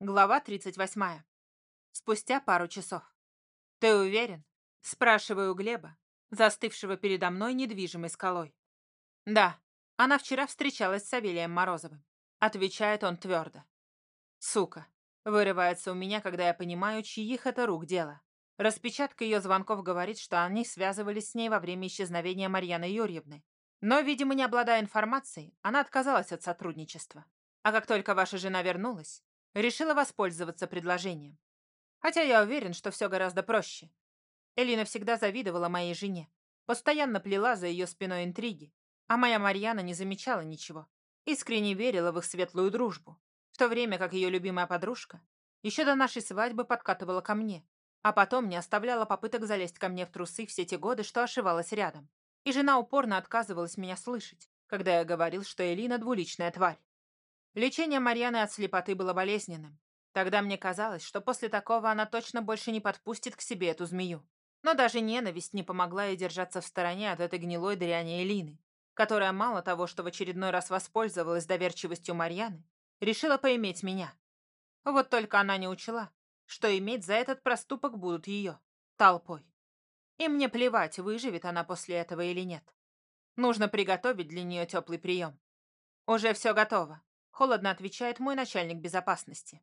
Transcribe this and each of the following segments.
Глава 38. Спустя пару часов. «Ты уверен?» — спрашиваю Глеба, застывшего передо мной недвижимой скалой. «Да, она вчера встречалась с Савелием Морозовым», — отвечает он твердо. «Сука!» — вырывается у меня, когда я понимаю, чьих это рук дело. Распечатка ее звонков говорит, что они связывались с ней во время исчезновения Марьяны Юрьевны. Но, видимо, не обладая информацией, она отказалась от сотрудничества. А как только ваша жена вернулась, решила воспользоваться предложением. Хотя я уверен, что все гораздо проще. Элина всегда завидовала моей жене, постоянно плела за ее спиной интриги, а моя Марьяна не замечала ничего, искренне верила в их светлую дружбу, в то время как ее любимая подружка еще до нашей свадьбы подкатывала ко мне, а потом не оставляла попыток залезть ко мне в трусы все те годы, что ошивалась рядом. И жена упорно отказывалась меня слышать, когда я говорил, что Элина двуличная тварь. Лечение Марьяны от слепоты было болезненным. Тогда мне казалось, что после такого она точно больше не подпустит к себе эту змею. Но даже ненависть не помогла ей держаться в стороне от этой гнилой дряни Элины, которая мало того, что в очередной раз воспользовалась доверчивостью Марьяны, решила поиметь меня. Вот только она не учла, что иметь за этот проступок будут ее, толпой. И мне плевать, выживет она после этого или нет. Нужно приготовить для нее теплый прием. Уже все готово. Холодно отвечает мой начальник безопасности.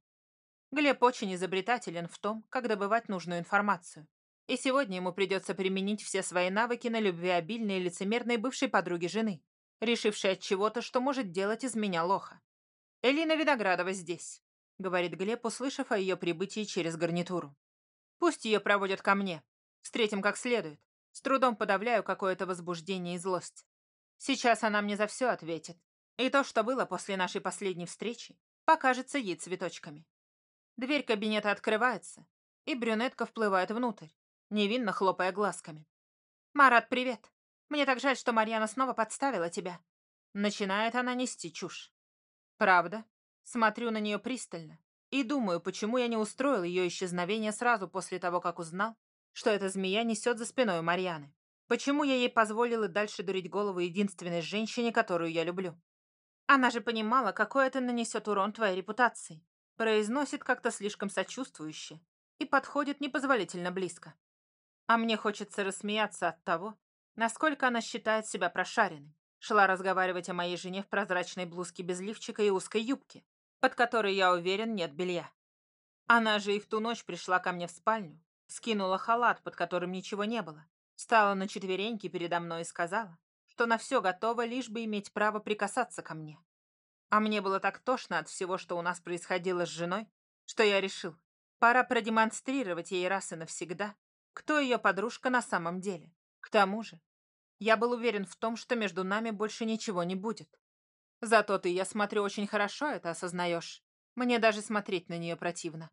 Глеб очень изобретателен в том, как добывать нужную информацию. И сегодня ему придется применить все свои навыки на любвеобильной и лицемерной бывшей подруге жены, решившей от чего-то, что может делать из меня лоха. «Элина Виноградова здесь», — говорит Глеб, услышав о ее прибытии через гарнитуру. «Пусть ее проводят ко мне. Встретим как следует. С трудом подавляю какое-то возбуждение и злость. Сейчас она мне за все ответит. И то, что было после нашей последней встречи, покажется ей цветочками. Дверь кабинета открывается, и брюнетка вплывает внутрь, невинно хлопая глазками. «Марат, привет! Мне так жаль, что Марьяна снова подставила тебя». Начинает она нести чушь. «Правда?» Смотрю на нее пристально и думаю, почему я не устроил ее исчезновение сразу после того, как узнал, что эта змея несет за спиной Марьяны. Почему я ей позволил и дальше дурить голову единственной женщине, которую я люблю? Она же понимала, какой это нанесет урон твоей репутации. Произносит как-то слишком сочувствующе и подходит непозволительно близко. А мне хочется рассмеяться от того, насколько она считает себя прошаренной. Шла разговаривать о моей жене в прозрачной блузке без лифчика и узкой юбки, под которой, я уверен, нет белья. Она же и в ту ночь пришла ко мне в спальню, скинула халат, под которым ничего не было, встала на четвереньки передо мной и сказала, что на все готова, лишь бы иметь право прикасаться ко мне. А мне было так тошно от всего, что у нас происходило с женой, что я решил, пора продемонстрировать ей раз и навсегда, кто ее подружка на самом деле. К тому же, я был уверен в том, что между нами больше ничего не будет. Зато ты, я смотрю, очень хорошо это осознаешь. Мне даже смотреть на нее противно.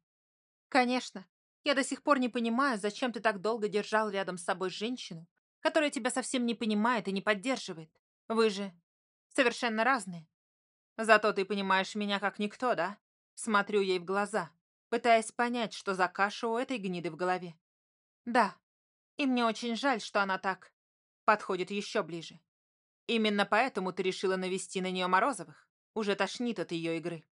Конечно, я до сих пор не понимаю, зачем ты так долго держал рядом с собой женщину, которая тебя совсем не понимает и не поддерживает. Вы же совершенно разные. Зато ты понимаешь меня как никто, да? Смотрю ей в глаза, пытаясь понять, что за каша у этой гниды в голове. Да, и мне очень жаль, что она так подходит еще ближе. Именно поэтому ты решила навести на нее Морозовых. Уже тошнит от ее игры.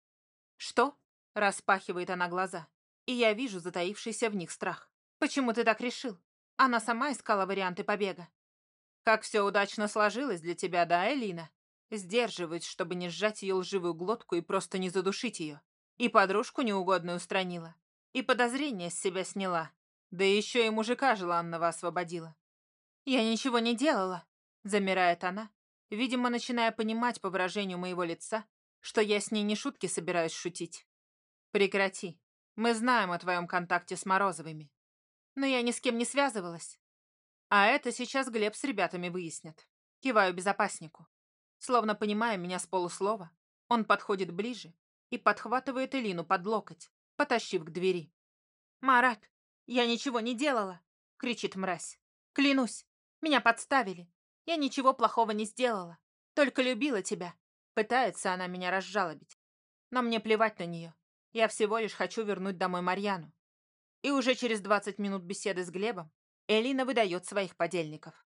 Что? Распахивает она глаза, и я вижу затаившийся в них страх. Почему ты так решил? Она сама искала варианты побега. Как все удачно сложилось для тебя, да, Элина? Сдерживаюсь, чтобы не сжать ее лживую глотку и просто не задушить ее. И подружку неугодную устранила. И подозрения с себя сняла. Да еще и мужика желанного освободила. «Я ничего не делала», — замирает она, видимо, начиная понимать по выражению моего лица, что я с ней не шутки собираюсь шутить. «Прекрати. Мы знаем о твоем контакте с Морозовыми но я ни с кем не связывалась. А это сейчас Глеб с ребятами выяснит. Киваю безопаснику. Словно понимая меня с полуслова, он подходит ближе и подхватывает Элину под локоть, потащив к двери. «Марат, я ничего не делала!» — кричит мразь. «Клянусь, меня подставили. Я ничего плохого не сделала. Только любила тебя». Пытается она меня разжалобить. Но мне плевать на нее. Я всего лишь хочу вернуть домой Марьяну. И уже через 20 минут беседы с Глебом Элина выдает своих подельников.